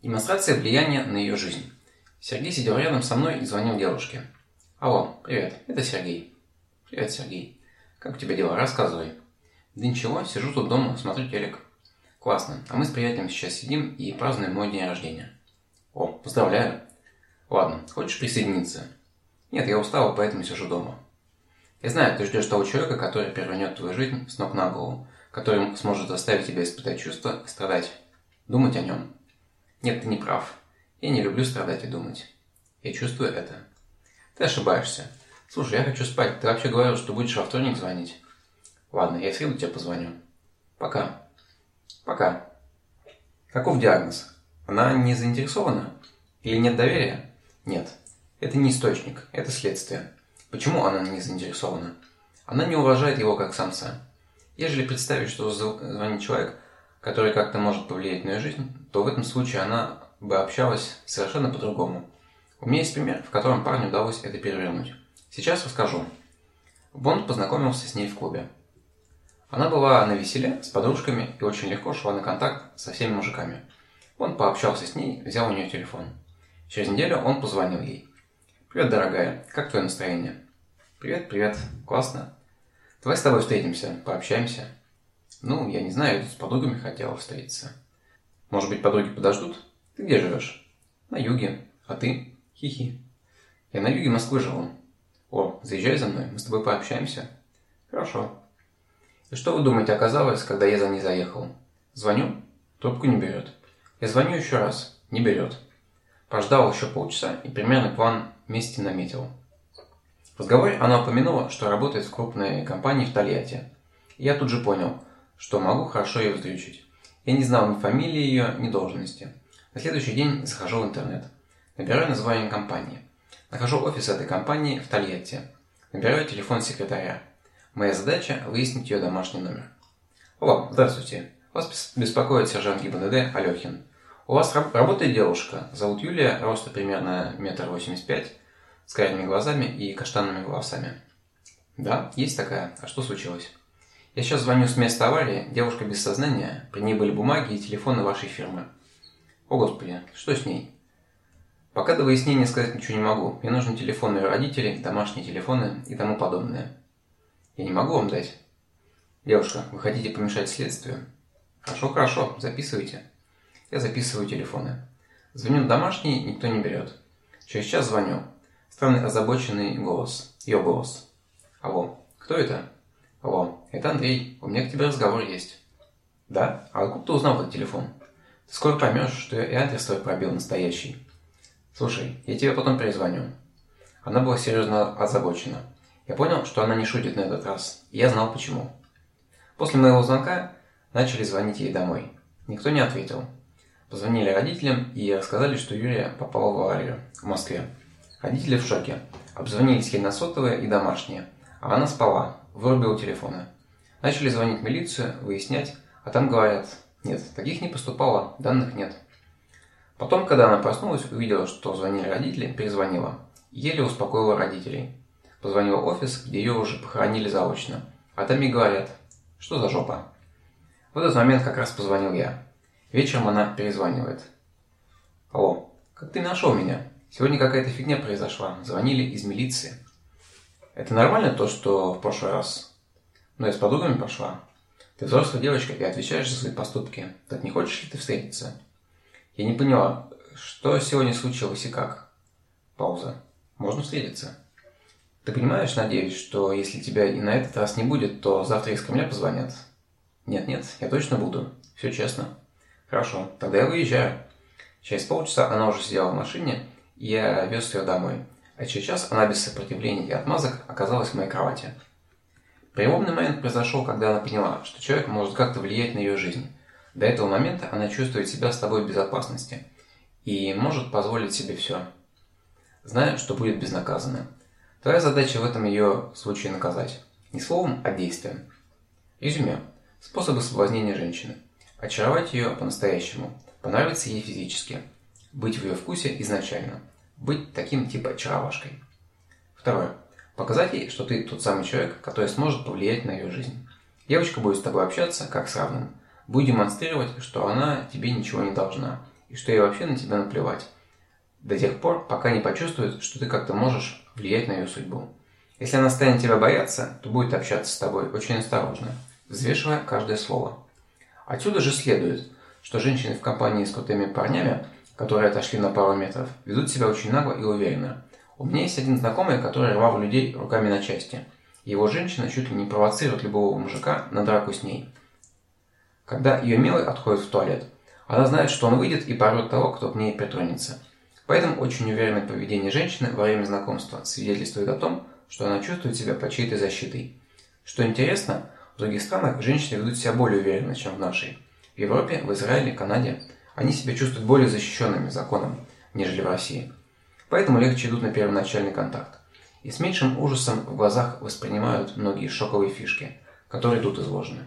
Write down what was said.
Демонстрация влияния на ее жизнь. Сергей сидел рядом со мной и звонил девушке. Алло, привет, это Сергей. Привет, Сергей. Как у тебя дела? Рассказывай. Да ничего, сижу тут дома, смотрю телек. Классно. А мы с приятелем сейчас сидим и празднуем мой день рождения. О, поздравляю. Ладно, хочешь присоединиться? Нет, я устал, поэтому сижу дома. Я знаю, ты ждешь того человека, который перевернет твою жизнь с ног на голову, который сможет заставить тебя испытать чувства страдать. Думать о нем. Нет, ты не прав. Я не люблю страдать и думать. Я чувствую это. Ты ошибаешься. Слушай, я хочу спать. Ты вообще говорил, что будешь во вторник звонить. Ладно, я в среду тебе позвоню. Пока. Пока. Каков диагноз? Она не заинтересована? Или нет доверия? Нет. Это не источник, это следствие. Почему она не заинтересована? Она не уважает его как самца. Ежели представить, что звонит человек, который как-то может повлиять на ее жизнь, то в этом случае она бы общалась совершенно по-другому. У меня есть пример, в котором парню удалось это перевернуть. Сейчас расскажу. Бонд познакомился с ней в клубе. Она была на веселе с подружками и очень легко шла на контакт со всеми мужиками. Он пообщался с ней, взял у нее телефон. Через неделю он позвонил ей. «Привет, дорогая, как твое настроение?» «Привет, привет, классно. Давай с тобой встретимся, пообщаемся». «Ну, я не знаю, с подругами хотела встретиться». «Может быть, подруги подождут?» Ты где живешь? На юге. А ты? Хихи. Я на юге Москвы живу. О, заезжай за мной, мы с тобой пообщаемся. Хорошо. И что вы думаете оказалось, когда я за ней заехал? Звоню, трубку не берет. Я звоню еще раз, не берет. Пождал еще полчаса и примерный план вместе наметил. В разговоре она упомянула, что работает в крупной компании в Тольятти. Я тут же понял, что могу хорошо ее вздрючить. Я не знал ни фамилии ее, ни должности. На следующий день захожу в интернет. Набираю название компании. Нахожу офис этой компании в Тольятти. Набираю телефон секретаря. Моя задача – выяснить ее домашний номер. О, здравствуйте. Вас беспокоит сержант ГИБДД Алехин. У вас работает девушка. Зовут Юлия, роста примерно метр восемьдесят пять, с карими глазами и каштанными волосами. Да, есть такая. А что случилось? Я сейчас звоню с места аварии. Девушка без сознания. При ней были бумаги и телефоны вашей фирмы. О господи, что с ней? Пока до выяснения сказать ничего не могу. Мне нужны телефоны родителей, домашние телефоны и тому подобное. Я не могу вам дать. Девушка, вы хотите помешать следствию? Хорошо, хорошо, записывайте. Я записываю телефоны. Звоню на домашний, никто не берет. Через час звоню. Странный озабоченный голос. Ее голос. Алло, кто это? Алло, это Андрей. У меня к тебе разговор есть. Да? А откуда ты узнал этот телефон? Скоро поймешь, что и адрес твой пробил настоящий. Слушай, я тебе потом перезвоню. Она была серьезно озабочена. Я понял, что она не шутит на этот раз. И я знал почему. После моего звонка начали звонить ей домой. Никто не ответил. Позвонили родителям и рассказали, что Юлия попала в аварию в Москве. Родители в шоке. Обзвонились ей на сотовые и домашние. А она спала, вырубила телефоны. Начали звонить в милицию, выяснять, а там говорят, нет, таких не поступало, данных нет. Потом, когда она проснулась, увидела, что звонили родители, перезвонила. Еле успокоила родителей. Позвонила в офис, где ее уже похоронили заочно. А там ей говорят, что за жопа. В этот момент как раз позвонил я. Вечером она перезванивает. Алло, как ты нашел меня? Сегодня какая-то фигня произошла. Звонили из милиции. Это нормально то, что в прошлый раз? Но я с подругами пошла. Ты взрослая девочка и отвечаешь за свои поступки. Так не хочешь ли ты встретиться? Я не поняла, что сегодня случилось и как? Пауза. Можно встретиться. Ты понимаешь, надеюсь, что если тебя и на этот раз не будет, то завтра из Кремля позвонят? Нет-нет, я точно буду. Все честно. Хорошо, тогда я выезжаю. Через полчаса она уже сидела в машине, и я вез ее домой. А через час она без сопротивления и отмазок оказалась в моей кровати. Переломный момент произошел, когда она поняла, что человек может как-то влиять на ее жизнь. До этого момента она чувствует себя с тобой в безопасности и может позволить себе все, зная, что будет безнаказанно. Твоя задача в этом ее случае наказать. Не словом, а действием. Резюме. Способы соблазнения женщины. Очаровать ее по-настоящему. Понравиться ей физически. Быть в ее вкусе изначально. Быть таким типа очаровашкой. Второе. Показать ей, что ты тот самый человек, который сможет повлиять на ее жизнь. Девочка будет с тобой общаться, как с равным. Будет демонстрировать, что она тебе ничего не должна. и что ей вообще на тебя наплевать. До тех пор, пока не почувствует, что ты как-то можешь влиять на ее судьбу. Если она станет тебя бояться, то будет общаться с тобой очень осторожно, взвешивая каждое слово. Отсюда же следует, что женщины в компании с крутыми парнями, которые отошли на пару метров, ведут себя очень нагло и уверенно. У меня есть один знакомый, который рвал людей руками на части. Его женщина чуть ли не провоцирует любого мужика на драку с ней. Когда ее милый отходит в туалет, она знает, что он выйдет и порвет того, кто к ней притронется. Поэтому очень уверенное поведение женщины во время знакомства свидетельствует о том, что она чувствует себя под чьей-то защитой. Что интересно, в других странах женщины ведут себя более уверенно, чем в нашей. В Европе, в Израиле, Канаде они себя чувствуют более защищенными законом, нежели в России. Поэтому легче идут на первоначальный контакт. И с меньшим ужасом в глазах воспринимают многие шоковые фишки, которые тут изложены.